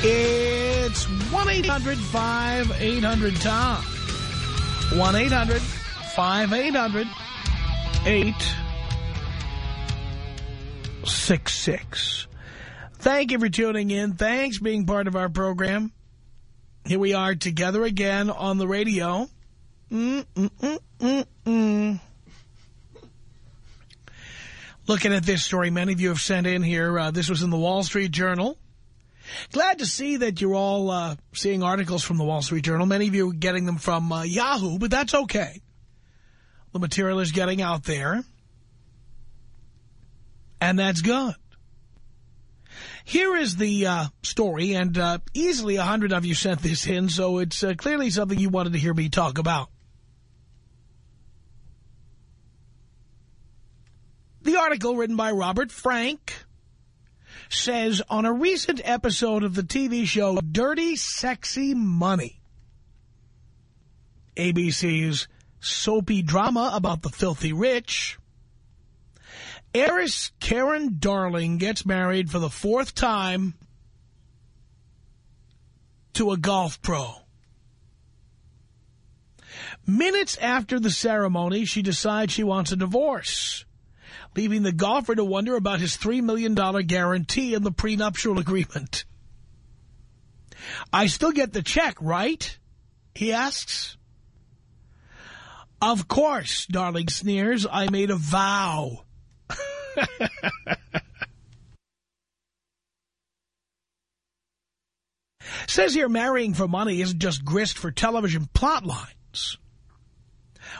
It's 1-800-5800-TOM. 1-800-5800-866. Thank you for tuning in. Thanks being part of our program. Here we are together again on the radio. -mm -mm -mm. Looking at this story, many of you have sent in here. Uh, this was in the Wall Street Journal. Glad to see that you're all uh, seeing articles from the Wall Street Journal. Many of you are getting them from uh, Yahoo, but that's okay. The material is getting out there. And that's good. Here is the uh, story, and uh, easily a hundred of you sent this in, so it's uh, clearly something you wanted to hear me talk about. The article written by Robert Frank says on a recent episode of the TV show Dirty Sexy Money, ABC's soapy drama about the filthy rich, heiress Karen Darling gets married for the fourth time to a golf pro. Minutes after the ceremony, she decides she wants a divorce leaving the golfer to wonder about his $3 million guarantee in the prenuptial agreement. I still get the check, right? He asks. Of course, Darling sneers, I made a vow. Says here marrying for money isn't just grist for television plot lines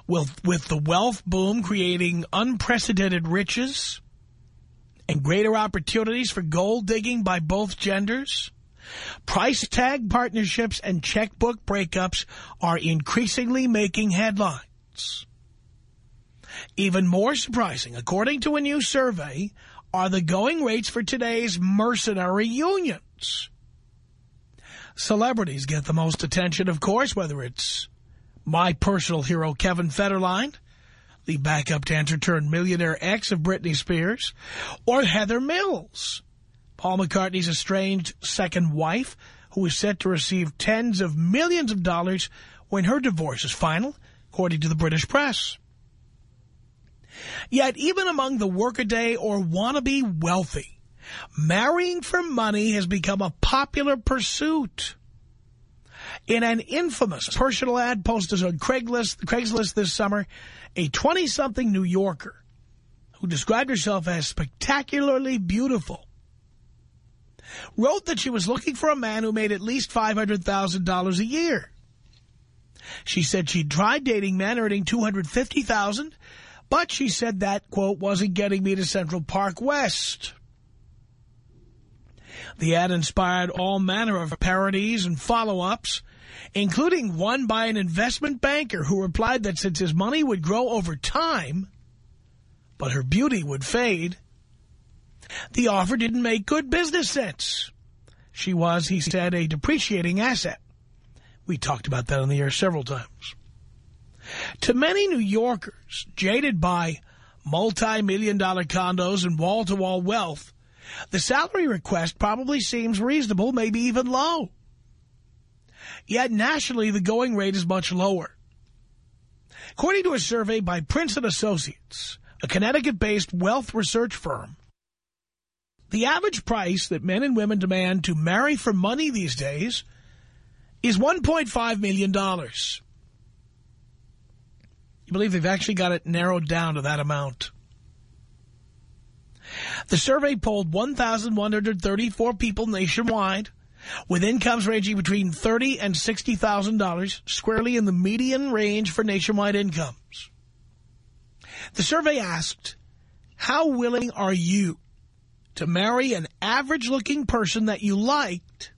with, with the wealth boom creating unprecedented riches and greater opportunities for gold digging by both genders, price tag partnerships and checkbook breakups are increasingly making headlines. Even more surprising, according to a new survey, are the going rates for today's mercenary unions. Celebrities get the most attention, of course, whether it's my personal hero, Kevin Federline, the backup dancer turned millionaire ex of Britney Spears, or Heather Mills, Paul McCartney's estranged second wife, who is set to receive tens of millions of dollars when her divorce is final, according to the British press. Yet even among the workaday or wannabe wealthy, marrying for money has become a popular pursuit. In an infamous personal ad posted on Craigslist, Craigslist this summer, a 20-something New Yorker who described herself as spectacularly beautiful wrote that she was looking for a man who made at least $500,000 a year. She said she tried dating men earning 250,000, but she said that, quote, wasn't getting me to Central Park West. The ad inspired all manner of parodies and follow-ups, including one by an investment banker who replied that since his money would grow over time, but her beauty would fade, the offer didn't make good business sense. She was, he said, a depreciating asset. We talked about that on the air several times. To many New Yorkers, jaded by multi-million dollar condos and wall-to-wall -wall wealth, the salary request probably seems reasonable, maybe even low. Yet nationally, the going rate is much lower. According to a survey by Prince & Associates, a Connecticut-based wealth research firm, the average price that men and women demand to marry for money these days is $1.5 million. You believe they've actually got it narrowed down to that amount. The survey polled 1,134 people nationwide with incomes ranging between $30,000 and $60,000, squarely in the median range for nationwide incomes. The survey asked, how willing are you to marry an average-looking person that you liked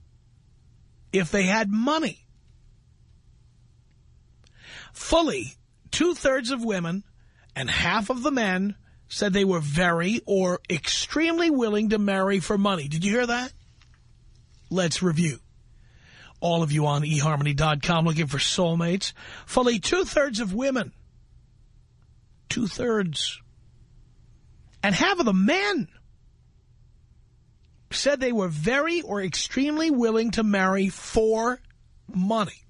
if they had money? Fully two-thirds of women and half of the men said they were very or extremely willing to marry for money. Did you hear that? Let's review. All of you on eHarmony.com looking for soulmates. Fully two-thirds of women. Two-thirds. And half of the men said they were very or extremely willing to marry for money.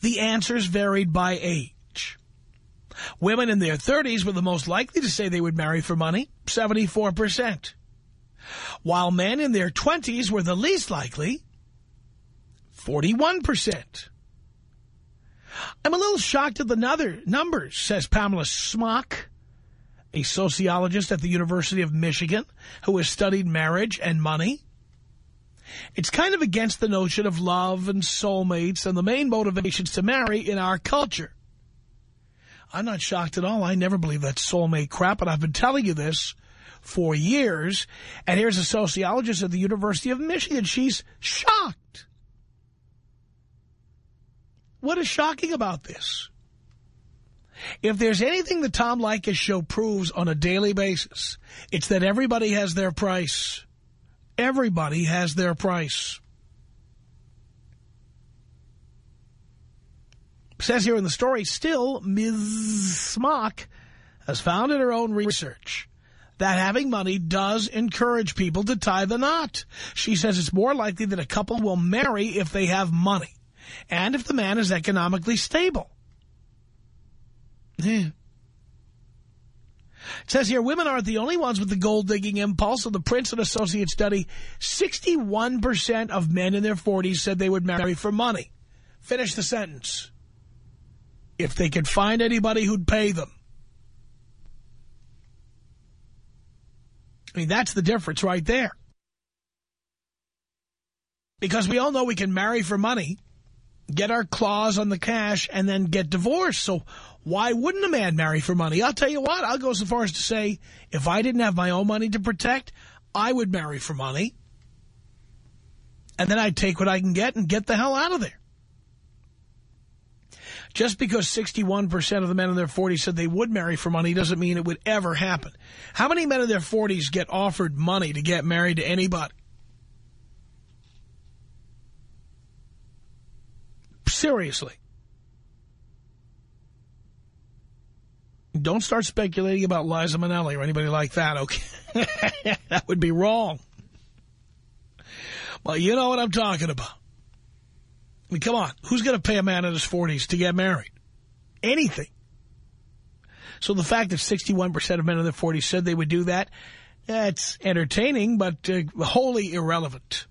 The answers varied by age. Women in their 30s were the most likely to say they would marry for money, 74% while men in their 20s were the least likely, 41%. I'm a little shocked at the other numbers, says Pamela Smock, a sociologist at the University of Michigan who has studied marriage and money. It's kind of against the notion of love and soulmates and the main motivations to marry in our culture. I'm not shocked at all. I never believe that soulmate crap, and I've been telling you this for years. And here's a sociologist at the University of Michigan. She's shocked. What is shocking about this? If there's anything the Tom Leykis show proves on a daily basis, it's that everybody has their price. Everybody has their price. says here in the story, still, Ms. Smock has found in her own research that having money does encourage people to tie the knot. She says it's more likely that a couple will marry if they have money and if the man is economically stable. Yeah. It says here, women aren't the only ones with the gold-digging impulse. Of the Prince & Associates study, 61% of men in their 40s said they would marry for money. Finish the sentence. If they could find anybody who'd pay them. I mean, that's the difference right there. Because we all know we can marry for money, get our claws on the cash, and then get divorced. So why wouldn't a man marry for money? I'll tell you what, I'll go so far as to say, if I didn't have my own money to protect, I would marry for money. And then I'd take what I can get and get the hell out of there. Just because 61% of the men in their 40s said they would marry for money doesn't mean it would ever happen. How many men in their 40s get offered money to get married to anybody? Seriously. Don't start speculating about Liza Minnelli or anybody like that, okay? that would be wrong. Well, you know what I'm talking about. I mean, come on. Who's going to pay a man in his 40s to get married? Anything. So the fact that 61% of men in their 40s said they would do that, that's entertaining, but uh, wholly irrelevant.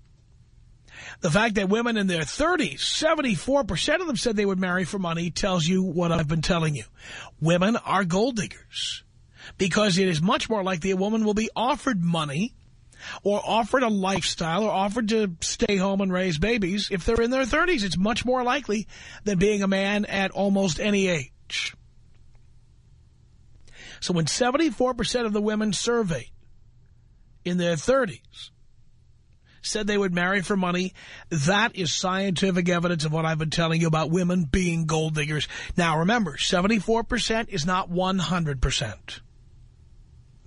The fact that women in their 30s, 74% of them said they would marry for money tells you what I've been telling you. Women are gold diggers because it is much more likely a woman will be offered money or offered a lifestyle or offered to stay home and raise babies, if they're in their 30s, it's much more likely than being a man at almost any age. So when 74% of the women surveyed in their 30s said they would marry for money, that is scientific evidence of what I've been telling you about women being gold diggers. Now, remember, 74% is not 100%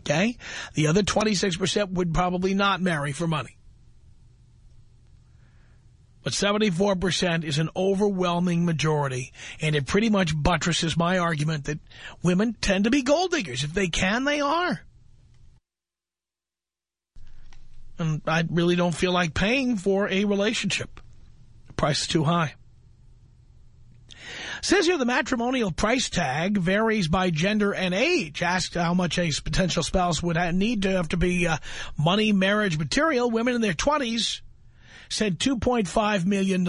okay? The other 26% would probably not marry for money. But 74% is an overwhelming majority, and it pretty much buttresses my argument that women tend to be gold diggers. If they can, they are. And I really don't feel like paying for a relationship. The price is too high. Says here the matrimonial price tag varies by gender and age. Asked how much a potential spouse would need to have to be uh, money, marriage, material. Women in their 20s said $2.5 million.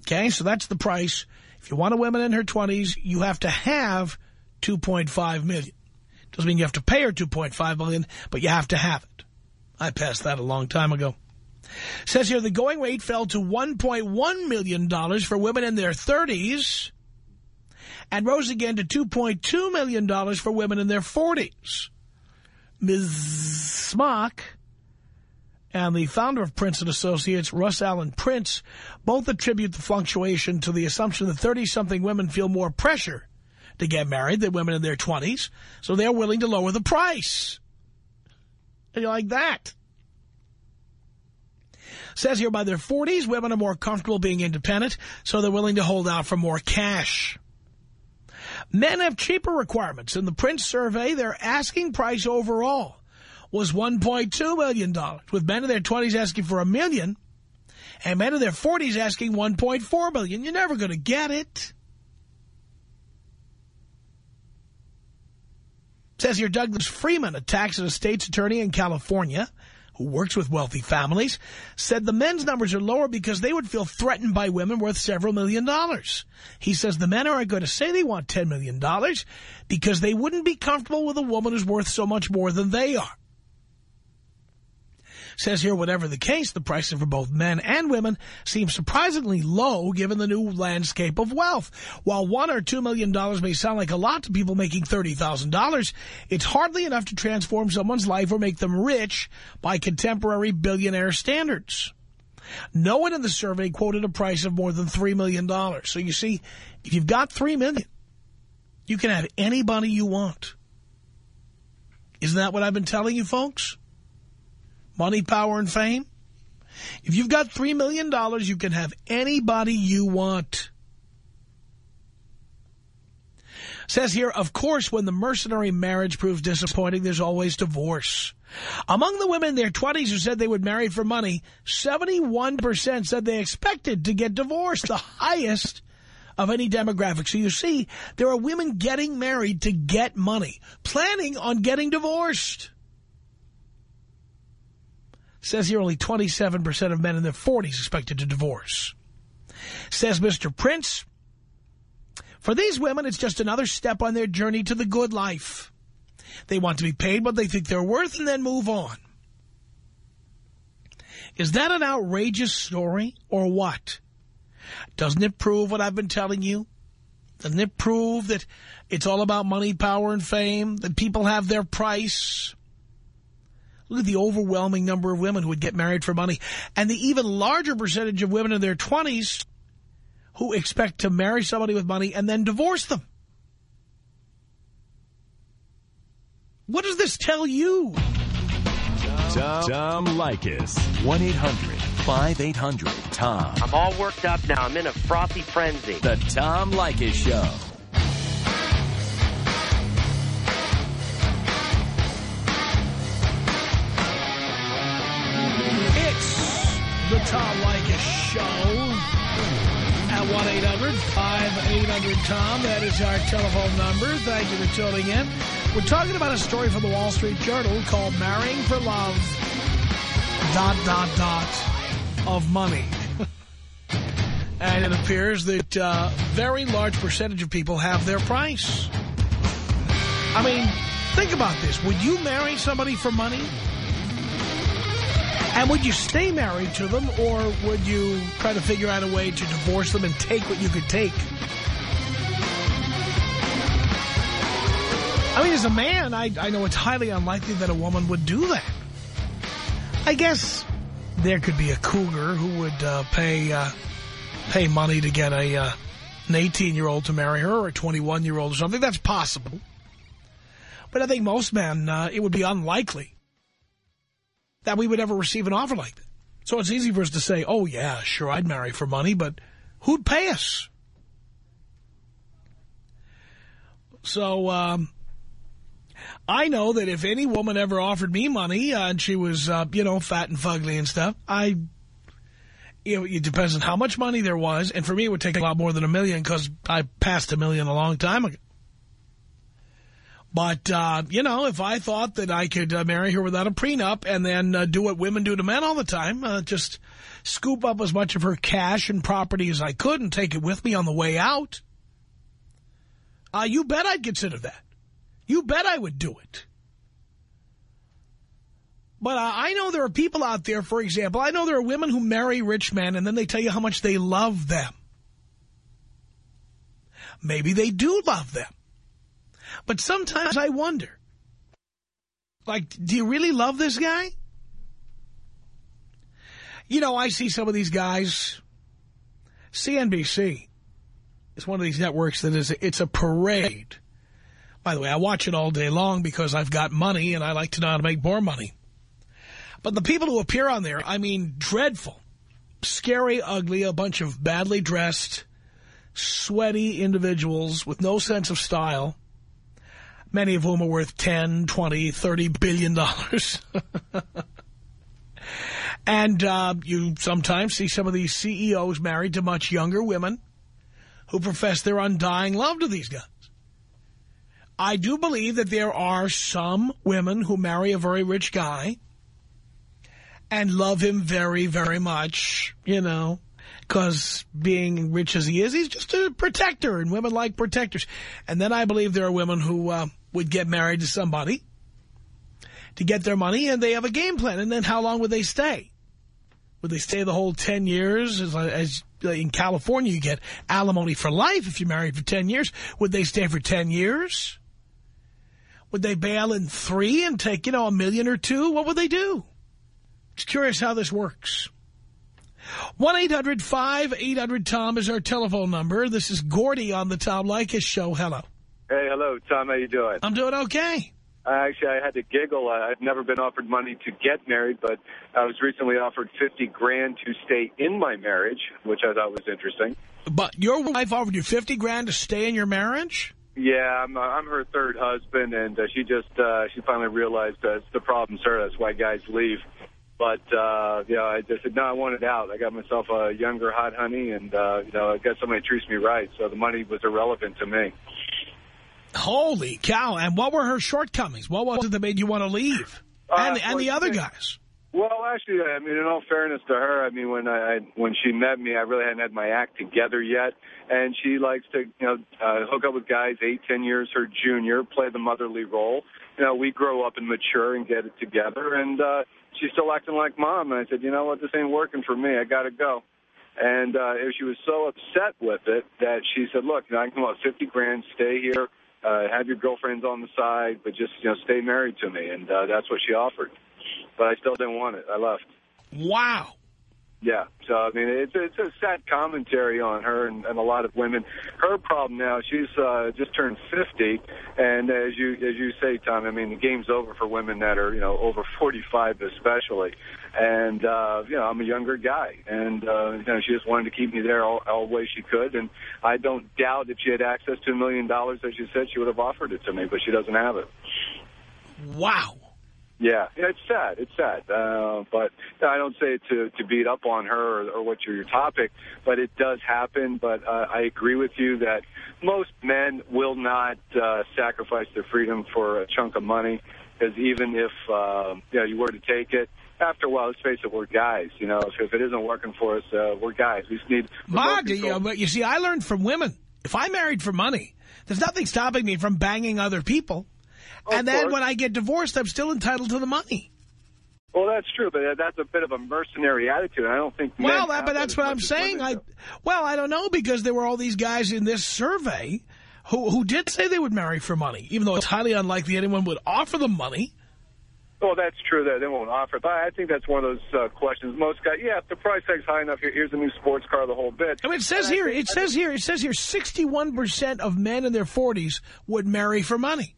Okay, so that's the price If you want a woman in her 20s, you have to have 2.5 million. Doesn't mean you have to pay her 2.5 million, but you have to have it. I passed that a long time ago. Says here the going rate fell to $1.1 million for women in their 30s and rose again to $2.2 million for women in their 40s. Ms. Smock and the founder of Prince & Associates, Russ Alan Prince, both attribute the fluctuation to the assumption that 30-something women feel more pressure to get married than women in their 20s, so they're willing to lower the price. And you like that? Says here by their 40s, women are more comfortable being independent, so they're willing to hold out for more cash. Men have cheaper requirements. In the Prince survey, their asking price overall was $1.2 million, with men in their 20s asking for a million, and men in their 40s asking 1.4 million. You're never going to get it. Says here Douglas Freeman, a tax and estates attorney in California, who works with wealthy families, said the men's numbers are lower because they would feel threatened by women worth several million dollars. He says the men aren't going to say they want $10 million because they wouldn't be comfortable with a woman who's worth so much more than they are. Says here, whatever the case, the prices for both men and women seem surprisingly low given the new landscape of wealth. While one or two million dollars may sound like a lot to people making $30,000, it's hardly enough to transform someone's life or make them rich by contemporary billionaire standards. No one in the survey quoted a price of more than $3 million. So you see, if you've got 3 million, you can have anybody you want. Isn't that what I've been telling you, folks? Money, power, and fame. If you've got $3 million, dollars, you can have anybody you want. Says here, of course, when the mercenary marriage proves disappointing, there's always divorce. Among the women in their 20s who said they would marry for money, 71% said they expected to get divorced, the highest of any demographic. So you see, there are women getting married to get money, planning on getting divorced. Says here only 27% of men in their 40s expected to divorce. Says Mr. Prince, for these women, it's just another step on their journey to the good life. They want to be paid what they think they're worth and then move on. Is that an outrageous story or what? Doesn't it prove what I've been telling you? Doesn't it prove that it's all about money, power, and fame? That people have their price? Look at the overwhelming number of women who would get married for money. And the even larger percentage of women in their 20s who expect to marry somebody with money and then divorce them. What does this tell you? Tom, Tom Leykis. 1-800-5800-TOM. I'm all worked up now. I'm in a frothy frenzy. The Tom Leykis Show. The Tom Leykis Show at 1-800-5800-TOM. That is our telephone number. Thank you for tuning in. We're talking about a story from the Wall Street Journal called Marrying for Love, dot, dot, dot, of money. and it appears that a uh, very large percentage of people have their price. I mean, think about this. Would you marry somebody for money? And would you stay married to them, or would you try to figure out a way to divorce them and take what you could take? I mean, as a man, I, I know it's highly unlikely that a woman would do that. I guess there could be a cougar who would uh, pay uh, pay money to get a uh, an 18-year-old to marry her or a 21-year-old or something. That's possible. But I think most men, uh, it would be unlikely that we would ever receive an offer like that. So it's easy for us to say, oh, yeah, sure, I'd marry for money, but who'd pay us? So um, I know that if any woman ever offered me money uh, and she was, uh, you know, fat and fugly and stuff, I, you know, it depends on how much money there was. And for me, it would take a lot more than a million because I passed a million a long time ago. But, uh, you know, if I thought that I could uh, marry her without a prenup and then uh, do what women do to men all the time, uh, just scoop up as much of her cash and property as I could and take it with me on the way out, uh, you bet I'd consider that. You bet I would do it. But I know there are people out there, for example, I know there are women who marry rich men and then they tell you how much they love them. Maybe they do love them. But sometimes I wonder, like, do you really love this guy? You know, I see some of these guys, CNBC is one of these networks that is, it's a parade. By the way, I watch it all day long because I've got money and I like to know how to make more money. But the people who appear on there, I mean, dreadful, scary, ugly, a bunch of badly dressed, sweaty individuals with no sense of style, many of whom are worth 10, 20, 30 billion dollars. and uh, you sometimes see some of these CEOs married to much younger women who profess their undying love to these guys. I do believe that there are some women who marry a very rich guy and love him very, very much, you know, because being rich as he is, he's just a protector, and women like protectors. And then I believe there are women who uh, would get married to somebody to get their money, and they have a game plan. And then how long would they stay? Would they stay the whole 10 years? As, as in California, you get alimony for life if you're married for 10 years. Would they stay for 10 years? Would they bail in three and take, you know, a million or two? What would they do? Just curious how this works. 1-800-5800-TOM is our telephone number. This is Gordy on the Tom Leykis show. Hello. Hey, hello, Tom. How you doing? I'm doing okay. Uh, actually, I had to giggle. I've never been offered money to get married, but I was recently offered 50 grand to stay in my marriage, which I thought was interesting. But your wife offered you 50 grand to stay in your marriage? Yeah, I'm, uh, I'm her third husband, and uh, she just uh, she finally realized that the problem's her. That's why guys leave. But, uh, you know, I just said, no, I want it out. I got myself a younger hot honey, and, uh, you know, I got somebody who treats me right. So the money was irrelevant to me. Holy cow. And what were her shortcomings? What was it that made you want to leave? Uh, and, and well, the other guys? Well, actually, I mean, in all fairness to her, I mean, when I when she met me, I really hadn't had my act together yet, and she likes to, you know, uh, hook up with guys eight, ten years her junior, play the motherly role. You know, we grow up and mature and get it together, and uh, she's still acting like mom. And I said, you know what, this ain't working for me. I got to go. And uh, she was so upset with it that she said, look, you know, I can come out 50 grand, stay here, uh, have your girlfriends on the side, but just, you know, stay married to me. And uh, that's what she offered. But I still didn't want it. I left. Wow. Yeah, so I mean, it's it's a sad commentary on her and, and a lot of women. Her problem now, she's uh, just turned 50, and as you as you say, Tom, I mean, the game's over for women that are you know over 45, especially. And uh, you know, I'm a younger guy, and uh, you know, she just wanted to keep me there all, all way she could. And I don't doubt if she had access to a million dollars, as you said, she would have offered it to me, but she doesn't have it. Wow. Yeah, yeah, it's sad. It's sad. Uh, but I don't say it to, to beat up on her or, or what's your, your topic, but it does happen. But uh, I agree with you that most men will not uh, sacrifice their freedom for a chunk of money, because even if uh, you, know, you were to take it, after a while, let's face it, we're guys. You know, if, if it isn't working for us, uh, we're guys. We just need. Mark, you, but you see, I learned from women. If I married for money, there's nothing stopping me from banging other people. And then course. when I get divorced, I'm still entitled to the money. Well, that's true, but that's a bit of a mercenary attitude. I don't think. Well, that, but that's what I'm saying. I, well, I don't know because there were all these guys in this survey who who did say they would marry for money, even though it's highly unlikely anyone would offer them money. Well, that's true that they won't offer it, but I think that's one of those uh, questions. Most guys, yeah, if the price tag's high enough, here, here's a new sports car, the whole bit. I mean, it says And here, think- it says here, it says here, 61% of men in their 40s would marry for money.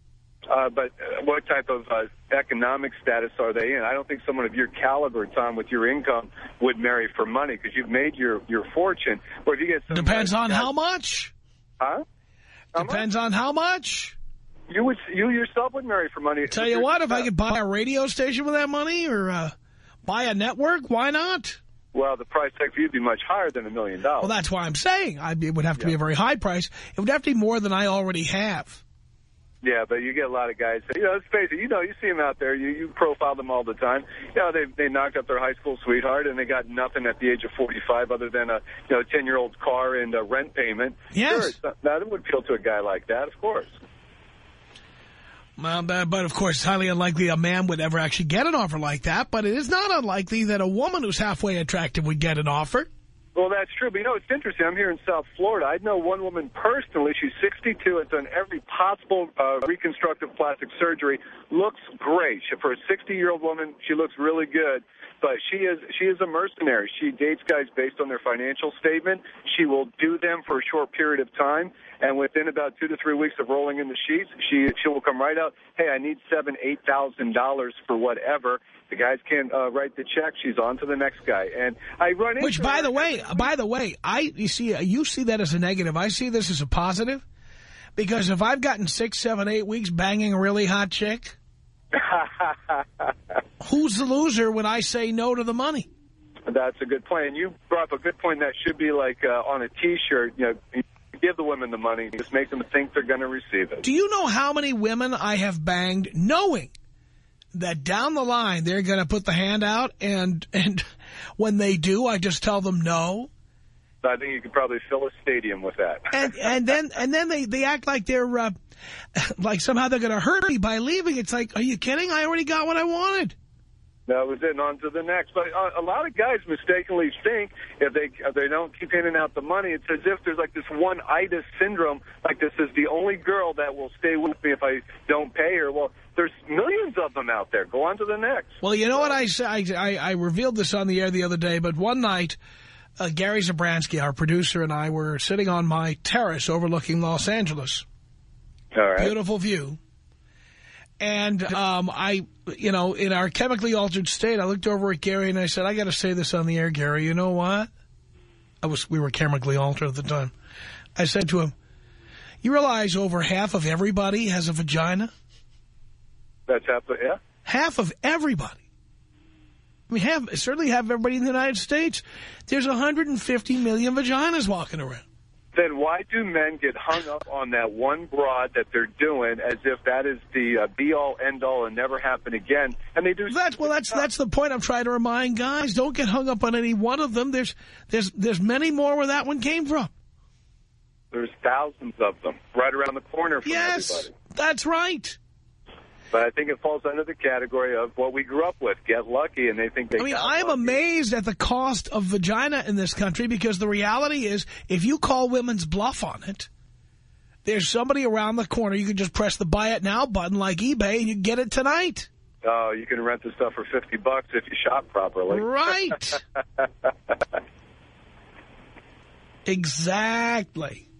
Uh, but uh, what type of uh, economic status are they in? I don't think someone of your caliber, Tom, with your income, would marry for money because you've made your your fortune. Or if you get Depends uh, on how much. Huh? How much? Depends on how much. You would you yourself would marry for money. Tell you what, if I could buy a radio station with that money or uh, buy a network, why not? Well, the price tag for you would be much higher than a million dollars. Well, that's why I'm saying I, it would have to be a very high price. It would have to be more than I already have. Yeah, but you get a lot of guys. You know, let's face it. You know, you see them out there. You you profile them all the time. You know, they they knocked up their high school sweetheart, and they got nothing at the age of 45 other than a you know 10 year old car and a rent payment. Yes. Sure, that would appeal to a guy like that, of course. Well, but, but of course, it's highly unlikely a man would ever actually get an offer like that. But it is not unlikely that a woman who's halfway attractive would get an offer. Well, that's true. But, you know, it's interesting. I'm here in South Florida. I know one woman personally. She's 62, has done every possible uh, reconstructive plastic surgery. Looks great. She, for a 60-year-old woman, she looks really good. But she is she is a mercenary. She dates guys based on their financial statement. She will do them for a short period of time, and within about two to three weeks of rolling in the sheets, she she will come right out. Hey, I need seven, eight thousand dollars for whatever. The guys can't uh, write the check. She's on to the next guy, and I run into. Which, by the way, by the way, I you see you see that as a negative. I see this as a positive, because if I've gotten six, seven, eight weeks banging a really hot chick, who's the loser when I say no to the money? That's a good point. And you brought up a good point that should be like uh, on a T-shirt. You know, give the women the money. Just make them think they're going to receive it. Do you know how many women I have banged knowing that down the line they're going to put the hand out and and when they do, I just tell them no? I think you could probably fill a stadium with that. and and then and then they they act like they're uh, like somehow they're going to hurt me by leaving. It's like, are you kidding? I already got what I wanted. That was it, and on to the next. But uh, a lot of guys mistakenly think if they if they don't keep in and out the money, it's as if there's like this one itis syndrome, like this is the only girl that will stay with me if I don't pay her. Well, there's millions of them out there. Go on to the next. Well, you know what I I, I, I revealed this on the air the other day, but one night, uh, Gary Zabransky, our producer, and I were sitting on my terrace overlooking Los Angeles. All right. Beautiful view. And um, I, you know, in our chemically altered state, I looked over at Gary and I said, I got to say this on the air, Gary. You know what? I was, we were chemically altered at the time. I said to him, you realize over half of everybody has a vagina? That's happening, yeah. Half of everybody. We have certainly have everybody in the United States. There's 150 million vaginas walking around then why do men get hung up on that one broad that they're doing as if that is the uh, be-all, end-all and never happen again? And they do... That's, well, that's that's the point I'm trying to remind guys. Don't get hung up on any one of them. There's, there's, there's many more where that one came from. There's thousands of them right around the corner from yes, everybody. that's right. But I think it falls under the category of what we grew up with. Get lucky, and they think they I mean, I'm lucky. amazed at the cost of vagina in this country because the reality is if you call women's bluff on it, there's somebody around the corner. You can just press the buy it now button like eBay and you get it tonight. Oh, you can rent the stuff for 50 bucks if you shop properly. Right. exactly.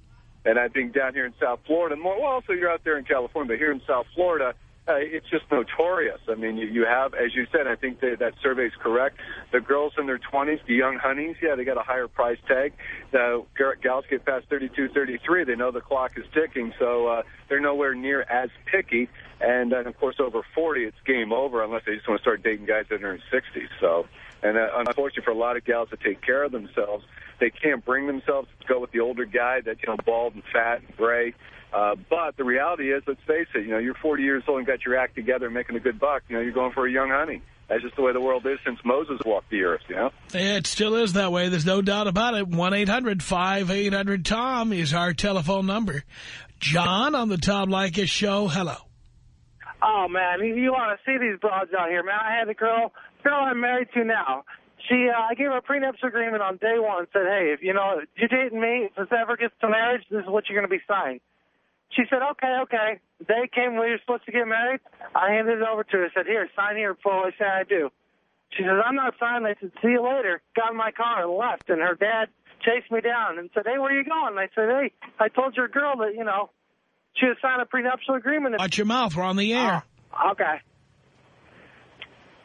And I think down here in South Florida, more, well, also you're out there in California, but here in South Florida, uh, it's just notorious. I mean, you, you have, as you said, I think that, that survey is correct. The girls in their 20s, the young honeys, yeah, they got a higher price tag. The gals get past 32, 33, they know the clock is ticking, so uh, they're nowhere near as picky. And then, of course, over 40, it's game over unless they just want to start dating guys that are in 60s. So, and uh, unfortunately for a lot of gals that take care of themselves, they can't bring themselves to go with the older guy that's, you know, bald and fat and gray. Uh, but the reality is, let's face it, you know, you're 40 years old and got your act together and making a good buck. You know, you're going for a young honey. That's just the way the world is since Moses walked the earth, you know? It still is that way. There's no doubt about it. 1-800-5800-TOM is our telephone number. John on the Tom Leykis show. Hello. Oh, man, you want to see these broads out here, man. I had a girl, girl I'm married to now. She, uh, I gave her a prenups agreement on day one and said, hey, if, you know, you're dating me, if this ever gets to marriage, this is what you're going to be signed. She said, okay, okay. They came when we were supposed to get married. I handed it over to her. I said, here, sign here before I say I do. She says, I'm not signing. I said, see you later. Got in my car and left. And her dad chased me down and said, hey, where are you going? And I said, hey, I told your girl that, you know, she had signed a prenuptial agreement. Watch your mouth. We're on the air. Oh, okay.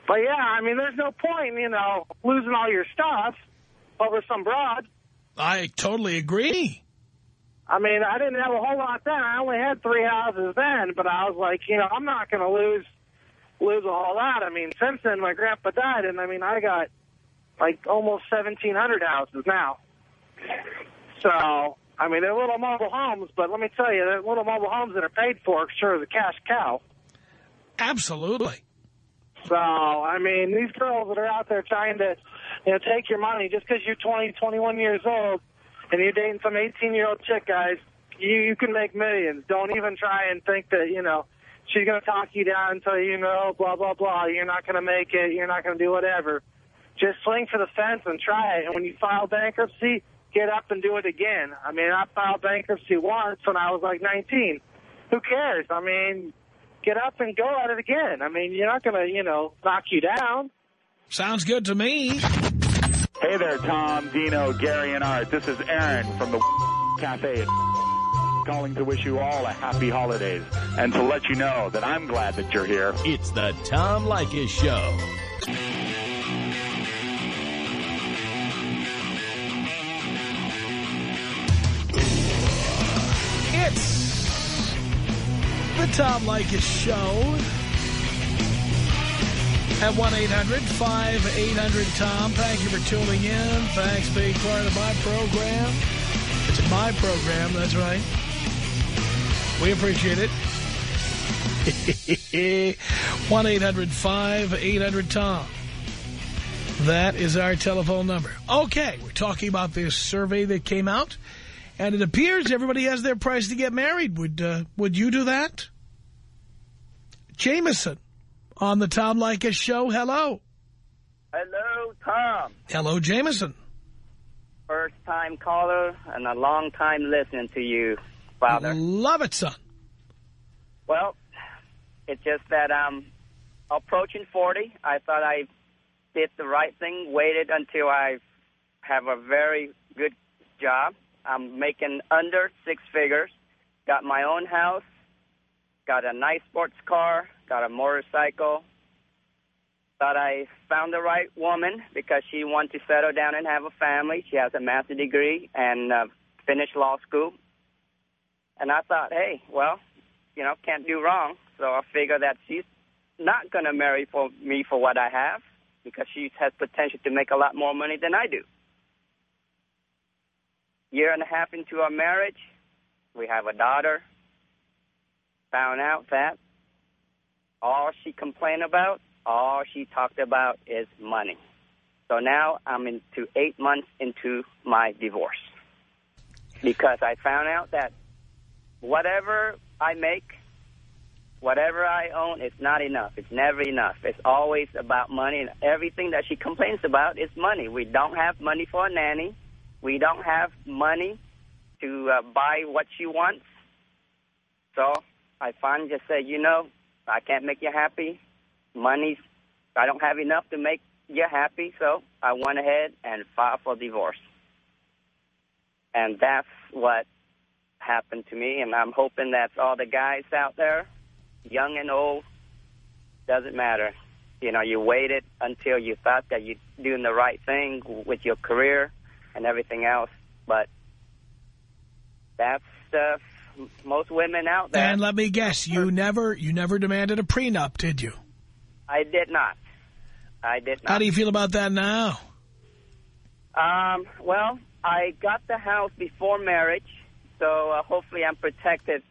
But, yeah, I mean, there's no point, you know, losing all your stuff over some broad. I totally agree. I mean, I didn't have a whole lot then. I only had three houses then, but I was like, you know, I'm not going to lose lose a whole lot. I mean, since then, my grandpa died, and I mean, I got like almost 1,700 houses now. So, I mean, they're little mobile homes, but let me tell you, they're little mobile homes that are paid for, sure, as a cash cow. Absolutely. So, I mean, these girls that are out there trying to, you know, take your money just because you're 20, 21 years old and you're dating some 18-year-old chick, guys, you, you can make millions. Don't even try and think that, you know, she's going to talk you down you, you know, blah, blah, blah. You're not going to make it. You're not going to do whatever. Just swing for the fence and try it. And when you file bankruptcy, get up and do it again. I mean, I filed bankruptcy once when I was like 19. Who cares? I mean, get up and go at it again. I mean, you're not going to, you know, knock you down. Sounds good to me. Hey there, Tom, Dino, Gary, and Art. This is Aaron from the Cafe calling to wish you all a happy holidays and to let you know that I'm glad that you're here. It's the Tom Leykis Show. It's the Tom Leykis Show at 1-800-5800-TOM. Thank you for tuning in. Thanks for being part of my program. It's my program, that's right. We appreciate it. 1-800-5800-TOM. That is our telephone number. Okay, we're talking about this survey that came out, and it appears everybody has their price to get married. Would uh, would you do that? Jameson on the Tom Leykis show. Hello. Hello, Tom. Hello, Jameson. First time caller and a long time listening to you, Father. Love it, son. Well, it's just that I'm approaching 40. I thought I did the right thing, waited until I have a very good job. I'm making under six figures, got my own house, got a nice sports car, got a motorcycle. Thought I found the right woman because she wanted to settle down and have a family. She has a master's degree and uh, finished law school. And I thought, hey, well, you know, can't do wrong. So I figure that she's not going to marry for me for what I have because she has potential to make a lot more money than I do. Year and a half into our marriage, we have a daughter. Found out that all she complained about, all she talked about is money. So now I'm into eight months into my divorce because I found out that whatever I make, whatever I own, it's not enough. It's never enough. It's always about money, and everything that she complains about is money. We don't have money for a nanny. We don't have money to uh, buy what she wants. So I finally just said, you know, I can't make you happy. Money's, I don't have enough to make you happy, so I went ahead and filed for divorce. And that's what happened to me, and I'm hoping that's all the guys out there, young and old, doesn't matter. You know, you waited until you thought that you're doing the right thing with your career and everything else, but that's uh, most women out there. And let me guess, you never you never demanded a prenup, did you? I did not. I did not. How do you feel about that now? Um, well, I got the house before marriage, so uh, hopefully I'm protected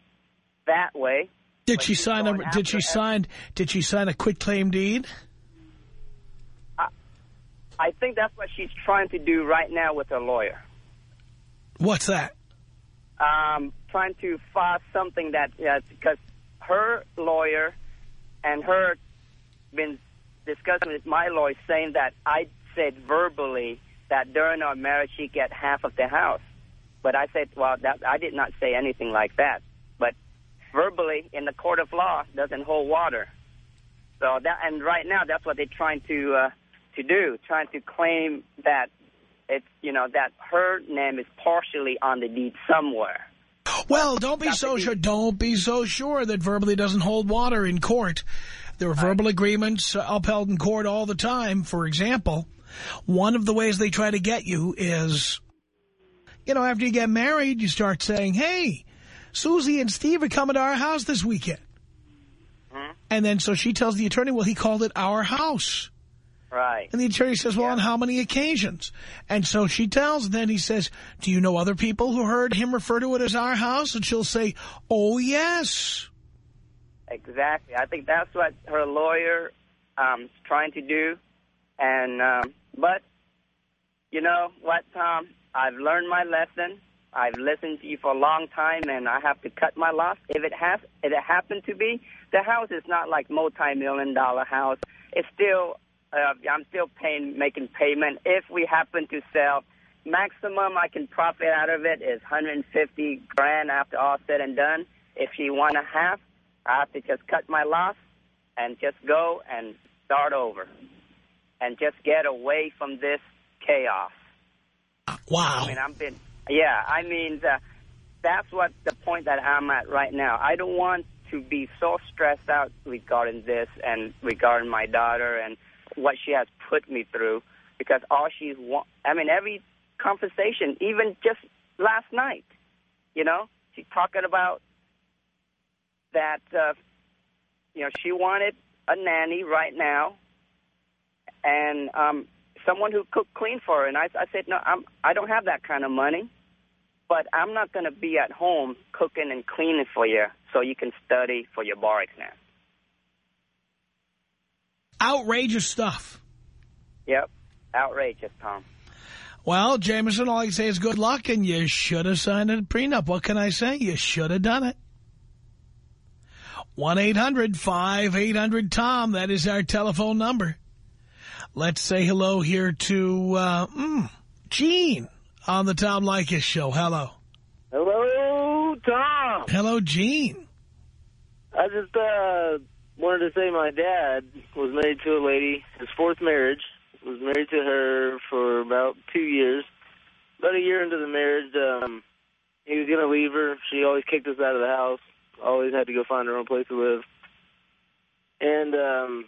that way. Did But she sign a did she sign did she sign a quit claim deed? I think that's what she's trying to do right now with her lawyer. What's that? Um, trying to file something that uh, because her lawyer and her been discussing with my lawyer saying that I said verbally that during our marriage she get half of the house, but I said, well, that I did not say anything like that. But verbally in the court of law doesn't hold water. So that and right now that's what they're trying to uh, to do, trying to claim that it's you know that her name is partially on the deed somewhere. Well, don't be so sure. Don't be so sure that verbally doesn't hold water in court. There are verbal agreements upheld in court all the time. For example, one of the ways they try to get you is, you know, after you get married, you start saying, "Hey, Susie and Steve are coming to our house this weekend," Hmm? and then so she tells the attorney, "Well, he called it our house." Right. And the attorney says, well, on how many occasions? And so she tells, then he says, do you know other people who heard him refer to it as our house? And she'll say, oh, yes. Exactly. I think that's what her lawyer um, is trying to do. And um, but you know what, Tom? I've learned my lesson. I've listened to you for a long time, and I have to cut my loss. If it has, if it happened to be, the house is not like multi-million dollar house. It's still, uh, I'm still paying, making payment. If we happen to sell, maximum I can profit out of it is 150 grand after all said and done. If she want a half, I have to just cut my loss and just go and start over and just get away from this chaos. Wow. I mean, I've been, yeah, I mean, the, that's what the point that I'm at right now. I don't want to be so stressed out regarding this and regarding my daughter and what she has put me through because all she's, wa- I mean, every conversation, even just last night, you know, she's talking about that, uh, you know, she wanted a nanny right now and um, someone who cooked clean for her. And I, I said, no, I'm, I don't have that kind of money, but I'm not going to be at home cooking and cleaning for you so you can study for your bar exam. Outrageous stuff. Yep, outrageous, Tom. Well, Jameson, all I can say is good luck, and you should have signed a prenup. What can I say? You should have done it. 1-800-5800-TOM. That is our telephone number. Let's say hello here to uh, mm, Gene on the Tom Leykis show. Hello. Hello, Tom. Hello, Gene. I just uh, wanted to say my dad was married to a lady, his fourth marriage. Was married to her for about two years. About a year into the marriage, um, he was going to leave her. She always kicked us out of the house. Always had to go find her own place to live. And um,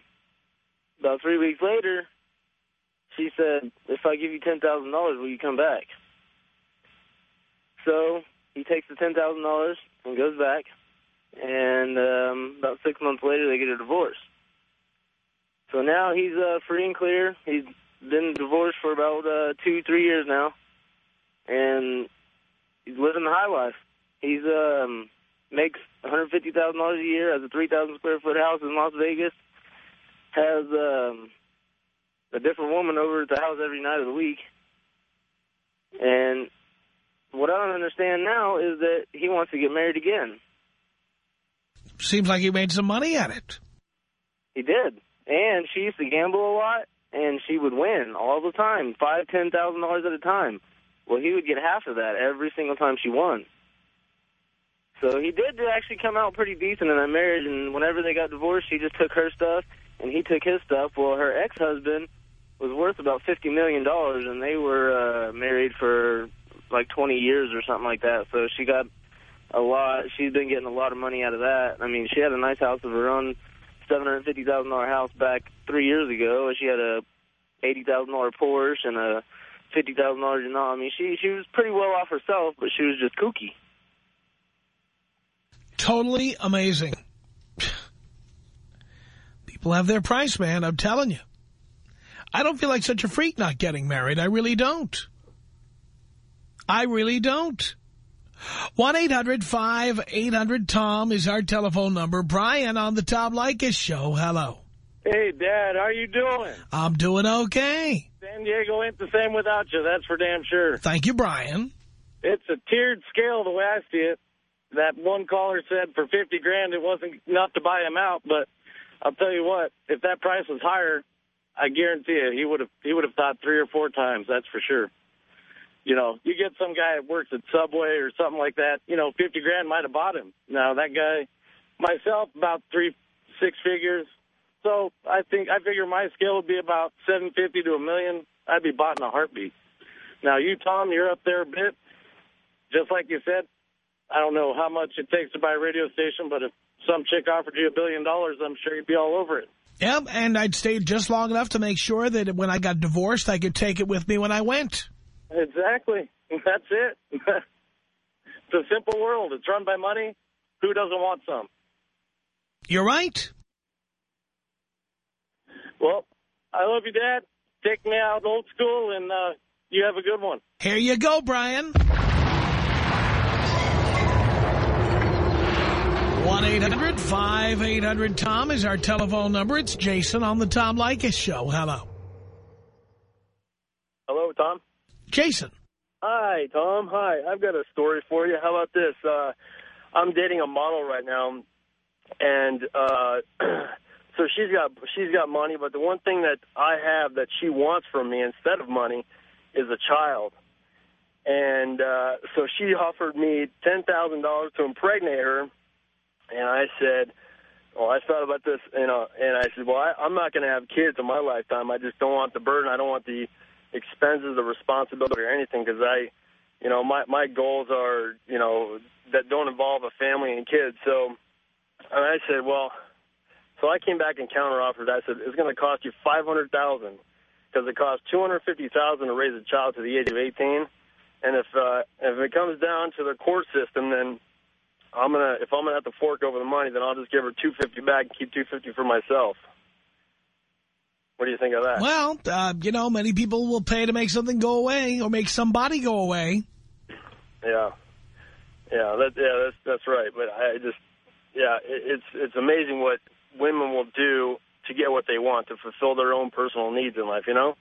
about three weeks later, she said, if I give you $10,000, will you come back? So he takes the $10,000 and goes back. And um, about six months later, they get a divorce. So now he's uh, free and clear. He's been divorced for about uh, two, three years now. And he's living the high life. He's um, makes $150,000 a year, has a 3,000 square foot house in Las Vegas, has um, a different woman over at the house every night of the week. And what I don't understand now is that he wants to get married again. Seems like he made some money at it. He did. And she used to gamble a lot, and she would win all the time, five, ten thousand dollars at a time. Well, he would get half of that every single time she won. So he did actually come out pretty decent in that marriage, and whenever they got divorced, she just took her stuff, and he took his stuff. Well, her ex-husband was worth about $50 million, dollars, and they were uh, married for like 20 years or something like that. So she got a lot. She's been getting a lot of money out of that. I mean, she had a nice house of her own, $750,000 house back three years ago. She had a $80,000 Porsche and a $50,000 you know. I mean, she she was pretty well off herself, but she was just kooky. Totally amazing. People have their price, man. I'm telling you. I don't feel like such a freak not getting married. I really don't. I really don't. 1-800-5800-TOM is our telephone number. Brian on the Tom Leykis show. Hello. Hey, Dad, how you doing? I'm doing okay. San Diego ain't the same without you, that's for damn sure. Thank you, Brian. It's a tiered scale the way I see it. That one caller said for 50 grand it wasn't enough to buy him out, but I'll tell you what, if that price was higher, I guarantee you he would have he would have thought three or four times, that's for sure. You know, you get some guy that works at Subway or something like that, you know, 50 grand might have bought him. Now, that guy, myself, about three, six figures. So I think, I figure my scale would be about 750 to a million. I'd be bought in a heartbeat. Now, you, Tom, you're up there a bit. Just like you said, I don't know how much it takes to buy a radio station, but if some chick offered you a billion dollars, I'm sure you'd be all over it. Yep, and I'd stay just long enough to make sure that when I got divorced, I could take it with me when I went. Exactly. That's it. it's a simple world. It's run by money. Who doesn't want some? You're right. Well, I love you, Dad. Take me out old school, and uh, you have a good one. Here you go, Brian. 1-800-5800-TOM is our telephone number. It's Jason on the Tom Leykis Show. Hello. Hello, Tom. Jason. Hi, Tom. Hi. I've got a story for you. How about this? Uh, I'm dating a model right now, and uh, so she's got she's got money, but the one thing that I have that she wants from me instead of money is a child. And uh, so she offered me ten thousand dollars to impregnate her, and I said, "Well, I thought about this, you know," and I said, "Well, I, I'm not going to have kids in my lifetime. I just don't want the burden. I don't want the expenses, the responsibility, or anything, because I, you know, my my goals are, you know, that don't involve a family and kids. So, and I said, well, so I came back and counteroffered. I said it's going to cost you five hundred thousand because it costs two hundred fifty thousand to raise a child to the age of eighteen, and if uh, if it comes down to the court system, then I'm gonna if I'm gonna have to fork over the money, then I'll just give her two fifty back and keep two fifty for myself. What do you think of that? Well, uh, you know, many people will pay to make something go away or make somebody go away. Yeah. Yeah, that, yeah, that's that's right. But I just, yeah, it, it's it's amazing what women will do to get what they want to fulfill their own personal needs in life. You know.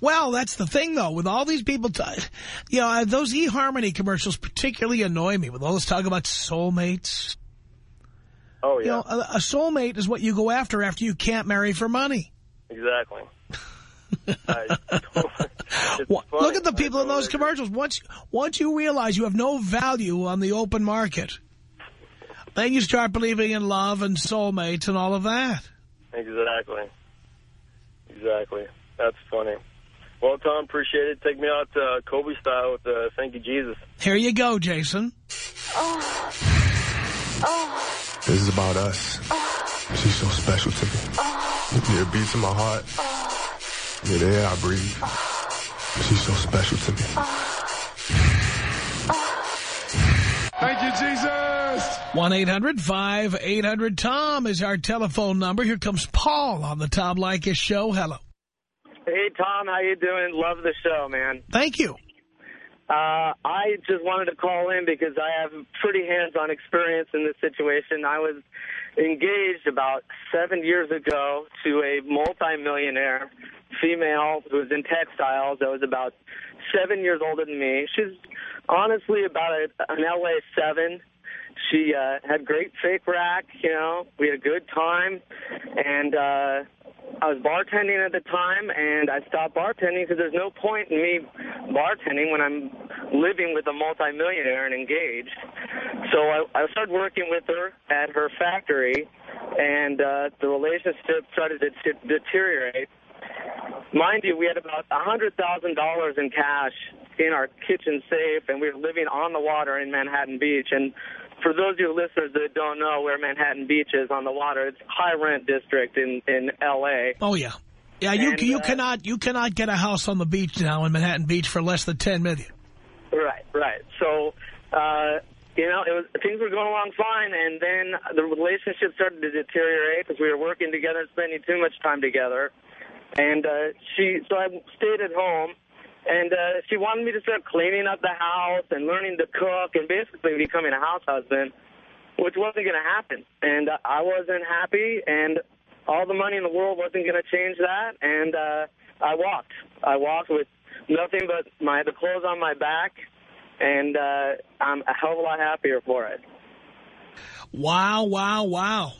Well, that's the thing, though. With all these people, you know, those eHarmony commercials particularly annoy me with all this talk about soulmates. Oh, yeah. You know, a, a soulmate is what you go after after you can't marry for money. Exactly. Well, look at the people in those commercials. Once, once you realize you have no value on the open market, then you start believing in love and soulmates and all of that. Exactly. Exactly. That's funny. Well, Tom, appreciate it. Take me out uh, Kobe style with uh, Thank You, Jesus. Here you go, Jason. Oh. Oh. This is about us. Oh. She's so special to me. Oh. Yeah, beats in my heart. Oh. Yeah, the air I breathe. Oh. She's so special to me. Thank you, Jesus. 1-800-5800-TOM is our telephone number. Here comes Paul on the Tom Leykis show. Hello. Hey, Tom. How you doing? Love the show, man. Thank you. Uh, I just wanted to call in because I have pretty hands-on experience in this situation. I was engaged about seven years ago to a multimillionaire female who was in textiles that was about seven years older than me. She's honestly about a, an LA 7. She uh, had great fake rack, you know. We had a good time. And uh, I was bartending at the time, and I stopped bartending because there's no point in me bartending when I'm living with a multimillionaire and engaged. So I, I started working with her at her factory, and uh, the relationship started to deteriorate. Mind you, we had about a $100,000 in cash in our kitchen safe, and we were living on the water in Manhattan Beach. And for those of you listeners that don't know where Manhattan Beach is on the water, it's high rent district in in L.A. Oh yeah, yeah. You And, you uh, cannot you cannot get a house on the beach now in Manhattan Beach for less than ten million. Right, right. So, uh, you know, it was things were going along fine, and then the relationship started to deteriorate because we were working together, and spending too much time together. And uh, she, so I stayed at home, and uh, she wanted me to start cleaning up the house and learning to cook and basically becoming a house husband, which wasn't going to happen. And uh, I wasn't happy, and all the money in the world wasn't going to change that. And uh, I walked. I walked with nothing but my the clothes on my back, and uh, I'm a hell of a lot happier for it. Wow, wow, wow.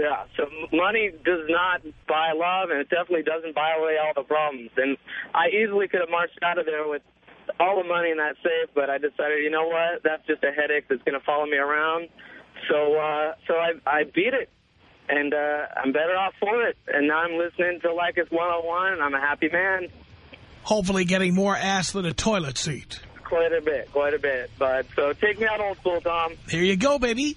Yeah, so money does not buy love, and it definitely doesn't buy away all the problems. And I easily could have marched out of there with all the money in that safe, but I decided, you know what, that's just a headache that's going to follow me around. So, uh, so I, I beat it, and uh, I'm better off for it. And now I'm listening to Leykis 101, and I'm a happy man. Hopefully getting more ass than a toilet seat. Quite a bit, quite a bit. But so take me out old school, Tom. Here you go, baby.